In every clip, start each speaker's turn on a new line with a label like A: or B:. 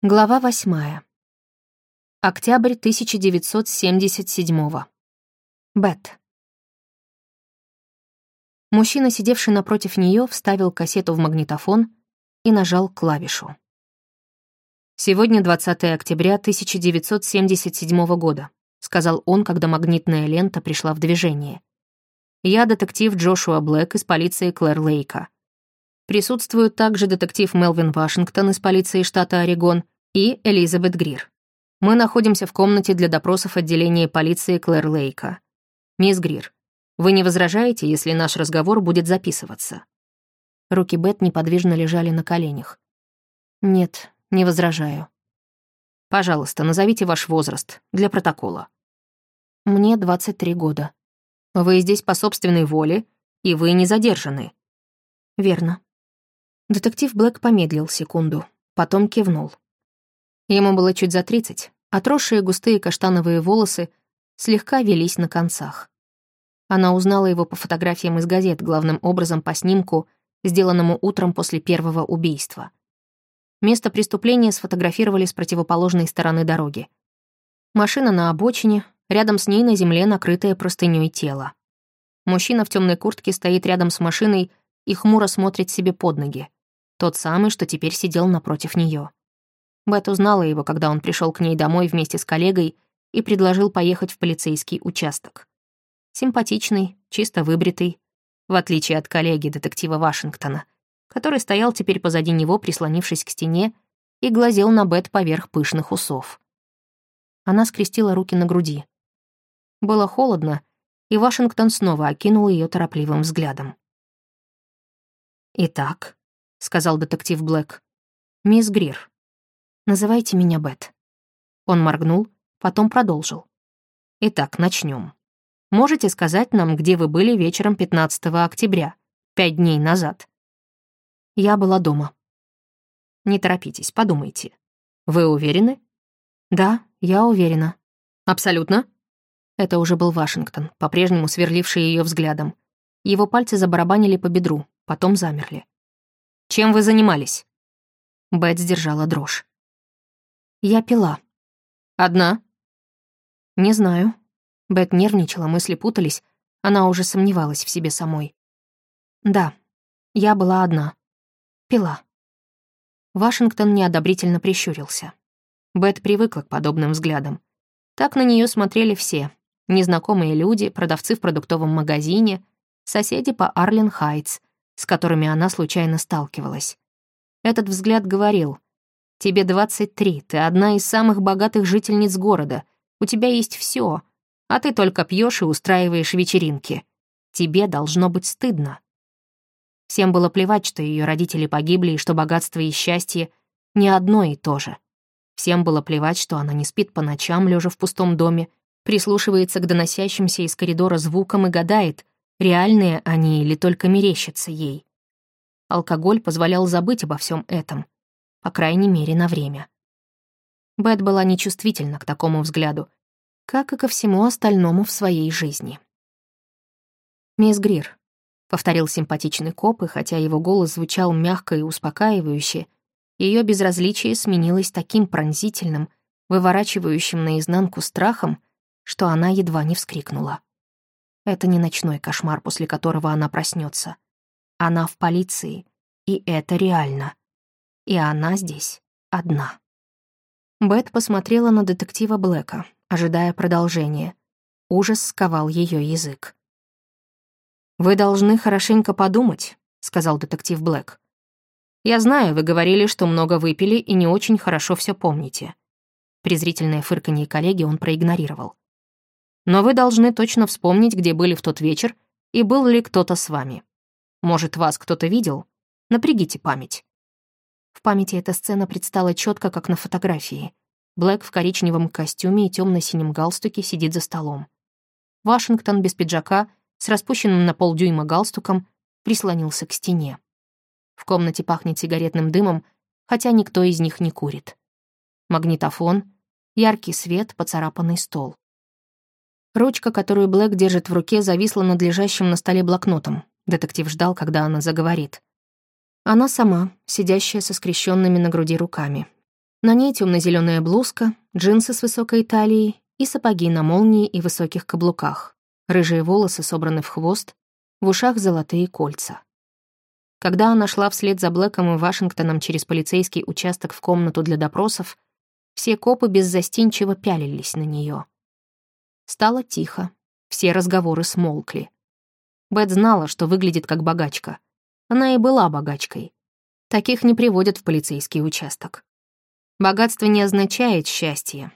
A: Глава восьмая. Октябрь 1977 Бет. Мужчина, сидевший напротив нее, вставил кассету в магнитофон и нажал клавишу. «Сегодня 20 октября 1977 года», — сказал он, когда магнитная лента пришла в движение. «Я детектив Джошуа Блэк из полиции Клэр Лейка. Присутствуют также детектив Мелвин Вашингтон из полиции штата Орегон и Элизабет Грир. Мы находимся в комнате для допросов отделения полиции Клэр Лейка. Мисс Грир, вы не возражаете, если наш разговор будет записываться?» Руки Бет неподвижно лежали на коленях. «Нет, не возражаю». «Пожалуйста, назовите ваш возраст для протокола». «Мне 23 года». «Вы здесь по собственной воле, и вы не задержаны». «Верно». Детектив Блэк помедлил секунду, потом кивнул. Ему было чуть за тридцать, отросшие густые каштановые волосы слегка велись на концах. Она узнала его по фотографиям из газет, главным образом по снимку, сделанному утром после первого убийства. Место преступления сфотографировали с противоположной стороны дороги. Машина на обочине, рядом с ней на земле накрытое простынёй тело. Мужчина в темной куртке стоит рядом с машиной и хмуро смотрит себе под ноги. Тот самый, что теперь сидел напротив нее. Бет узнала его, когда он пришел к ней домой вместе с коллегой и предложил поехать в полицейский участок. Симпатичный, чисто выбритый, в отличие от коллеги детектива Вашингтона, который стоял теперь позади него, прислонившись к стене, и глазел на Бет поверх пышных усов. Она скрестила руки на груди. Было холодно, и Вашингтон снова окинул ее торопливым взглядом. «Итак», — сказал детектив Блэк. «Мисс Грир, называйте меня Бет». Он моргнул, потом продолжил. «Итак, начнем. Можете сказать нам, где вы были вечером 15 октября, пять дней назад?» Я была дома. «Не торопитесь, подумайте. Вы уверены?» «Да, я уверена». «Абсолютно?» Это уже был Вашингтон, по-прежнему сверливший ее взглядом. Его пальцы забарабанили по бедру, потом замерли. Чем вы занимались?» Бет сдержала дрожь. «Я пила». «Одна?» «Не знаю». Бет нервничала, мысли путались, она уже сомневалась в себе самой. «Да, я была одна. Пила». Вашингтон неодобрительно прищурился. Бет привыкла к подобным взглядам. Так на нее смотрели все. Незнакомые люди, продавцы в продуктовом магазине, соседи по Арлен Хайтс, с которыми она случайно сталкивалась. Этот взгляд говорил, «Тебе 23, ты одна из самых богатых жительниц города, у тебя есть все, а ты только пьешь и устраиваешь вечеринки. Тебе должно быть стыдно». Всем было плевать, что ее родители погибли и что богатство и счастье не одно и то же. Всем было плевать, что она не спит по ночам, лежа в пустом доме, прислушивается к доносящимся из коридора звукам и гадает, реальные они или только мерещатся ей. Алкоголь позволял забыть обо всем этом, по крайней мере, на время. Бет была нечувствительна к такому взгляду, как и ко всему остальному в своей жизни. «Мисс Грир», — повторил симпатичный коп, и хотя его голос звучал мягко и успокаивающе, ее безразличие сменилось таким пронзительным, выворачивающим наизнанку страхом, что она едва не вскрикнула. Это не ночной кошмар, после которого она проснется. Она в полиции, и это реально. И она здесь одна. Бет посмотрела на детектива Блэка, ожидая продолжения. Ужас сковал ее язык. «Вы должны хорошенько подумать», — сказал детектив Блэк. «Я знаю, вы говорили, что много выпили и не очень хорошо все помните». Презрительное фырканье коллеги он проигнорировал. Но вы должны точно вспомнить, где были в тот вечер и был ли кто-то с вами. Может, вас кто-то видел? Напрягите память. В памяти эта сцена предстала четко, как на фотографии. Блэк в коричневом костюме и темно-синем галстуке сидит за столом. Вашингтон без пиджака, с распущенным на полдюйма галстуком, прислонился к стене. В комнате пахнет сигаретным дымом, хотя никто из них не курит. Магнитофон, яркий свет, поцарапанный стол. Ручка, которую Блэк держит в руке, зависла над лежащим на столе блокнотом. Детектив ждал, когда она заговорит. Она сама, сидящая со скрещенными на груди руками. На ней темно-зеленая блузка, джинсы с высокой талией и сапоги на молнии и высоких каблуках. Рыжие волосы собраны в хвост, в ушах золотые кольца. Когда она шла вслед за Блэком и Вашингтоном через полицейский участок в комнату для допросов, все копы беззастенчиво пялились на нее. Стало тихо, все разговоры смолкли. Бет знала, что выглядит как богачка. Она и была богачкой. Таких не приводят в полицейский участок. Богатство не означает счастье,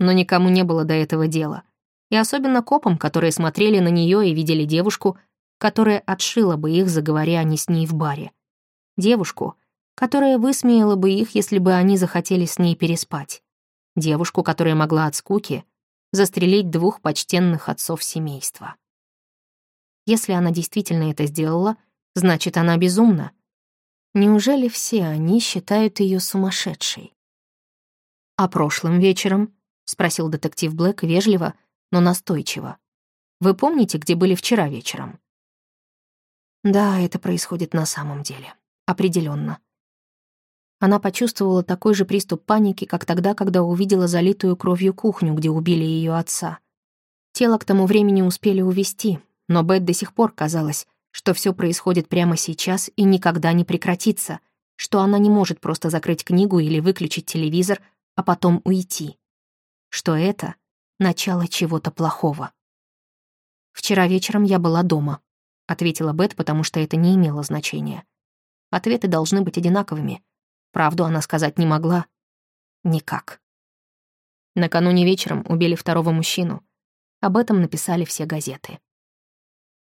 A: но никому не было до этого дела — и особенно копам, которые смотрели на нее и видели девушку, которая отшила бы их, заговоря они с ней в баре. Девушку, которая высмеяла бы их, если бы они захотели с ней переспать. Девушку, которая могла от скуки застрелить двух почтенных отцов семейства. Если она действительно это сделала, значит, она безумна. Неужели все они считают ее сумасшедшей? «А прошлым вечером?» — спросил детектив Блэк вежливо, но настойчиво. «Вы помните, где были вчера вечером?» Да, это происходит на самом деле. Определенно. Она почувствовала такой же приступ паники, как тогда, когда увидела залитую кровью кухню, где убили ее отца. Тело к тому времени успели увести, но Бет до сих пор казалось, что все происходит прямо сейчас и никогда не прекратится, что она не может просто закрыть книгу или выключить телевизор, а потом уйти. Что это начало чего-то плохого. «Вчера вечером я была дома», — ответила Бет, потому что это не имело значения. Ответы должны быть одинаковыми. Правду она сказать не могла. Никак. Накануне вечером убили второго мужчину. Об этом написали все газеты.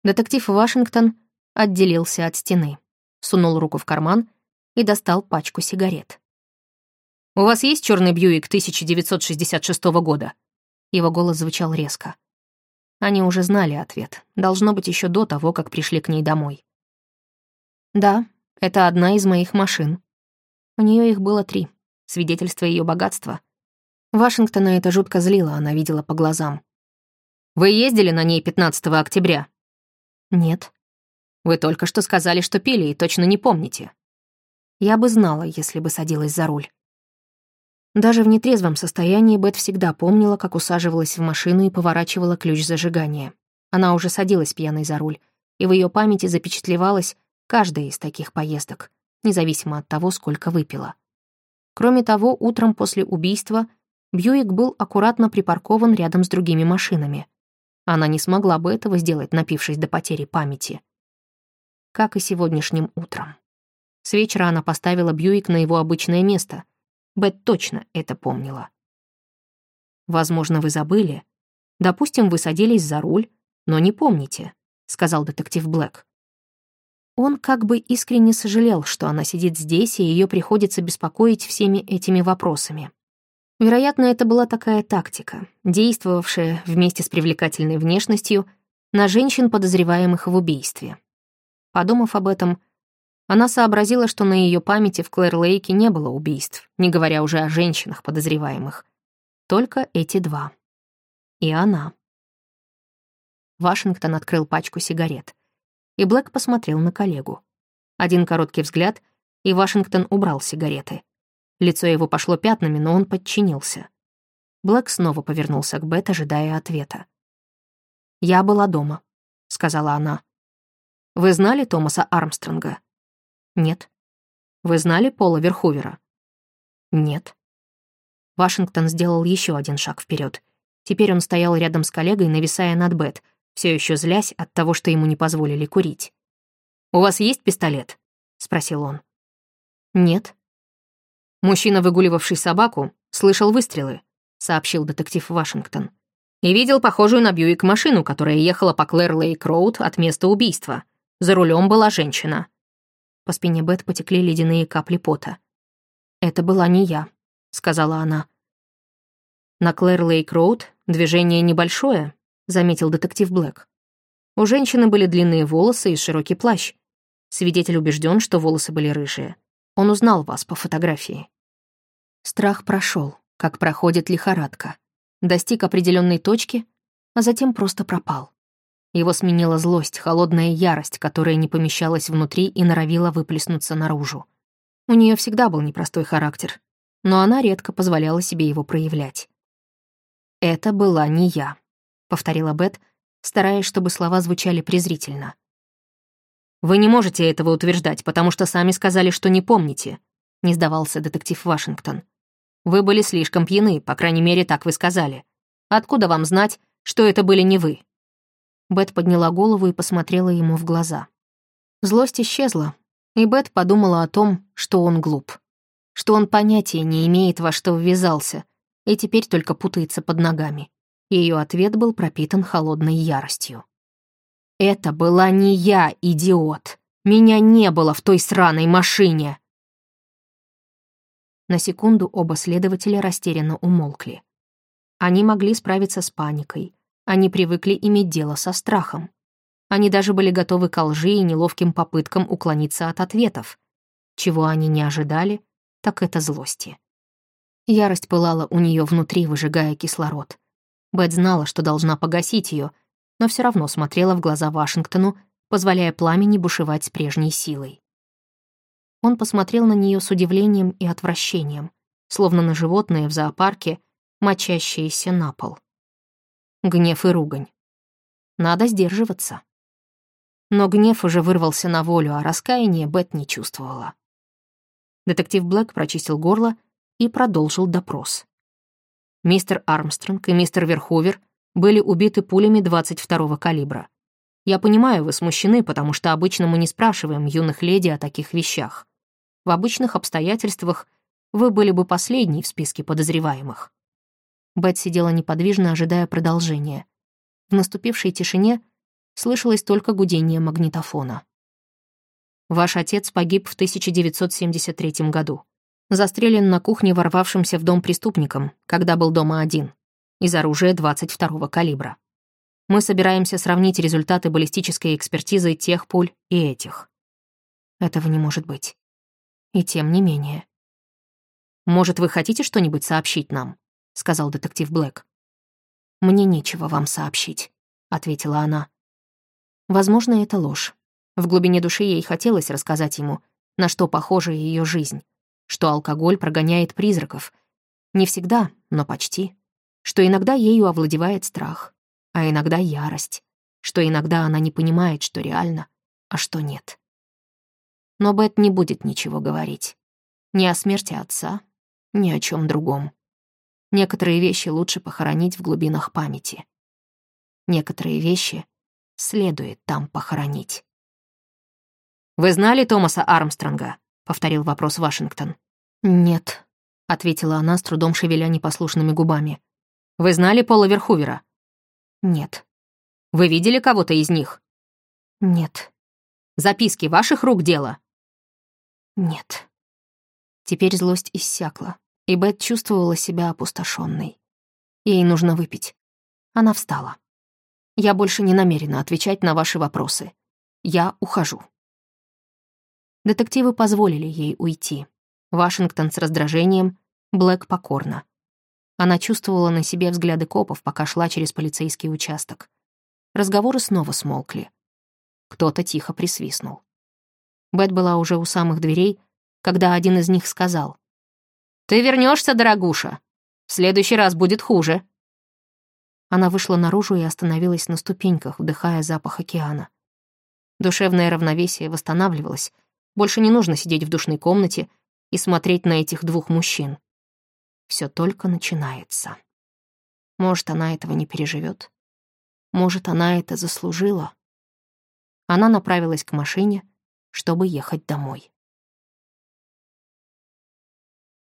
A: Детектив Вашингтон отделился от стены, сунул руку в карман и достал пачку сигарет. «У вас есть черный Бьюик 1966 года?» Его голос звучал резко. Они уже знали ответ. Должно быть еще до того, как пришли к ней домой. «Да, это одна из моих машин. У нее их было три. Свидетельство ее богатства. Вашингтона это жутко злило, она видела по глазам. «Вы ездили на ней 15 октября?» «Нет». «Вы только что сказали, что пили и точно не помните». «Я бы знала, если бы садилась за руль». Даже в нетрезвом состоянии Бет всегда помнила, как усаживалась в машину и поворачивала ключ зажигания. Она уже садилась пьяной за руль, и в ее памяти запечатлевалась каждая из таких поездок, независимо от того, сколько выпила. Кроме того, утром после убийства Бьюик был аккуратно припаркован рядом с другими машинами. Она не смогла бы этого сделать, напившись до потери памяти. Как и сегодняшним утром. С вечера она поставила Бьюик на его обычное место, Бет точно это помнила. «Возможно, вы забыли. Допустим, вы садились за руль, но не помните», — сказал детектив Блэк. Он как бы искренне сожалел, что она сидит здесь, и ее приходится беспокоить всеми этими вопросами. Вероятно, это была такая тактика, действовавшая вместе с привлекательной внешностью на женщин, подозреваемых в убийстве. Подумав об этом, она сообразила, что на ее памяти в Клэр-Лейке не было убийств, не говоря уже о женщинах подозреваемых. Только эти два. И она. Вашингтон открыл пачку сигарет. И Блэк посмотрел на коллегу. Один короткий взгляд, и Вашингтон убрал сигареты. Лицо его пошло пятнами, но он подчинился. Блэк снова повернулся к Бет, ожидая ответа. «Я была дома», — сказала она. «Вы знали Томаса Армстронга?» Нет. Вы знали Пола Верхувера? Нет. Вашингтон сделал еще один шаг вперед. Теперь он стоял рядом с коллегой, нависая над Бет, все еще злясь от того, что ему не позволили курить. «У вас есть пистолет?» — спросил он. «Нет». Мужчина, выгуливавший собаку, слышал выстрелы, сообщил детектив Вашингтон. И видел похожую на Бьюик машину, которая ехала по Клэр Лейк Роуд от места убийства. За рулем была женщина. По спине Бет потекли ледяные капли пота. «Это была не я», — сказала она. «На Клэр Лейк Роуд движение небольшое», — заметил детектив Блэк. У женщины были длинные волосы и широкий плащ. Свидетель убежден, что волосы были рыжие. Он узнал вас по фотографии. Страх прошел, как проходит лихорадка. Достиг определенной точки, а затем просто пропал. Его сменила злость, холодная ярость, которая не помещалась внутри и норовила выплеснуться наружу. У нее всегда был непростой характер. но она редко позволяла себе его проявлять. «Это была не я», — повторила Бет, стараясь, чтобы слова звучали презрительно. «Вы не можете этого утверждать, потому что сами сказали, что не помните», — не сдавался детектив Вашингтон. «Вы были слишком пьяны, по крайней мере, так вы сказали. Откуда вам знать, что это были не вы?» Бет подняла голову и посмотрела ему в глаза. Злость исчезла, и Бет подумала о том, что он глуп, что он понятия не имеет, во что ввязался, и теперь только путается под ногами. Ее ответ был пропитан холодной яростью. «Это была не я, идиот! Меня не было в той сраной машине!» На секунду оба следователя растерянно умолкли. Они могли справиться с паникой. Они привыкли иметь дело со страхом. Они даже были готовы к лжи и неловким попыткам уклониться от ответов. Чего они не ожидали, так это злости. Ярость пылала у нее внутри, выжигая кислород. Бет знала, что должна погасить ее, но все равно смотрела в глаза Вашингтону, позволяя пламени бушевать с прежней силой. Он посмотрел на нее с удивлением и отвращением, словно на животное в зоопарке, мочащееся на пол. Гнев и ругань. Надо сдерживаться. Но гнев уже вырвался на волю, а раскаяние Бет не чувствовала. Детектив Блэк прочистил горло и продолжил допрос. Мистер Армстронг и мистер Верховер были убиты пулями 22-го калибра. Я понимаю, вы смущены, потому что обычно мы не спрашиваем юных леди о таких вещах. В обычных обстоятельствах вы были бы последней в списке подозреваемых. Бет сидела неподвижно, ожидая продолжения. В наступившей тишине слышалось только гудение магнитофона. Ваш отец погиб в 1973 году застрелен на кухне ворвавшимся в дом преступником, когда был дома один, из оружия 22-го калибра. Мы собираемся сравнить результаты баллистической экспертизы тех пуль и этих. Этого не может быть. И тем не менее. «Может, вы хотите что-нибудь сообщить нам?» — сказал детектив Блэк. «Мне нечего вам сообщить», — ответила она. Возможно, это ложь. В глубине души ей хотелось рассказать ему, на что похожа ее жизнь, что алкоголь прогоняет призраков. Не всегда, но почти. Что иногда ею овладевает страх, а иногда ярость. Что иногда она не понимает, что реально, а что нет. Но Бет не будет ничего говорить. Ни о смерти отца, ни о чем другом. Некоторые вещи лучше похоронить в глубинах памяти. Некоторые вещи следует там похоронить. «Вы знали Томаса Армстронга?» Повторил вопрос Вашингтон. «Нет», — ответила она, с трудом шевеля непослушными губами. «Вы знали Пола Верхувера?» «Нет». «Вы видели кого-то из них?» «Нет». «Записки ваших рук дело?» «Нет». Теперь злость иссякла, и Бет чувствовала себя опустошенной. Ей нужно выпить. Она встала. «Я больше не намерена отвечать на ваши вопросы. Я ухожу». Детективы позволили ей уйти. Вашингтон с раздражением, Блэк покорно. Она чувствовала на себе взгляды копов, пока шла через полицейский участок. Разговоры снова смолкли. Кто-то тихо присвистнул. Бет была уже у самых дверей, когда один из них сказал. «Ты вернешься, дорогуша. В следующий раз будет хуже». Она вышла наружу и остановилась на ступеньках, вдыхая запах океана. Душевное равновесие восстанавливалось, больше не нужно сидеть в душной комнате и смотреть на этих двух мужчин. Все только начинается. Может, она этого не переживет. Может, она это заслужила. Она направилась к машине, чтобы ехать домой.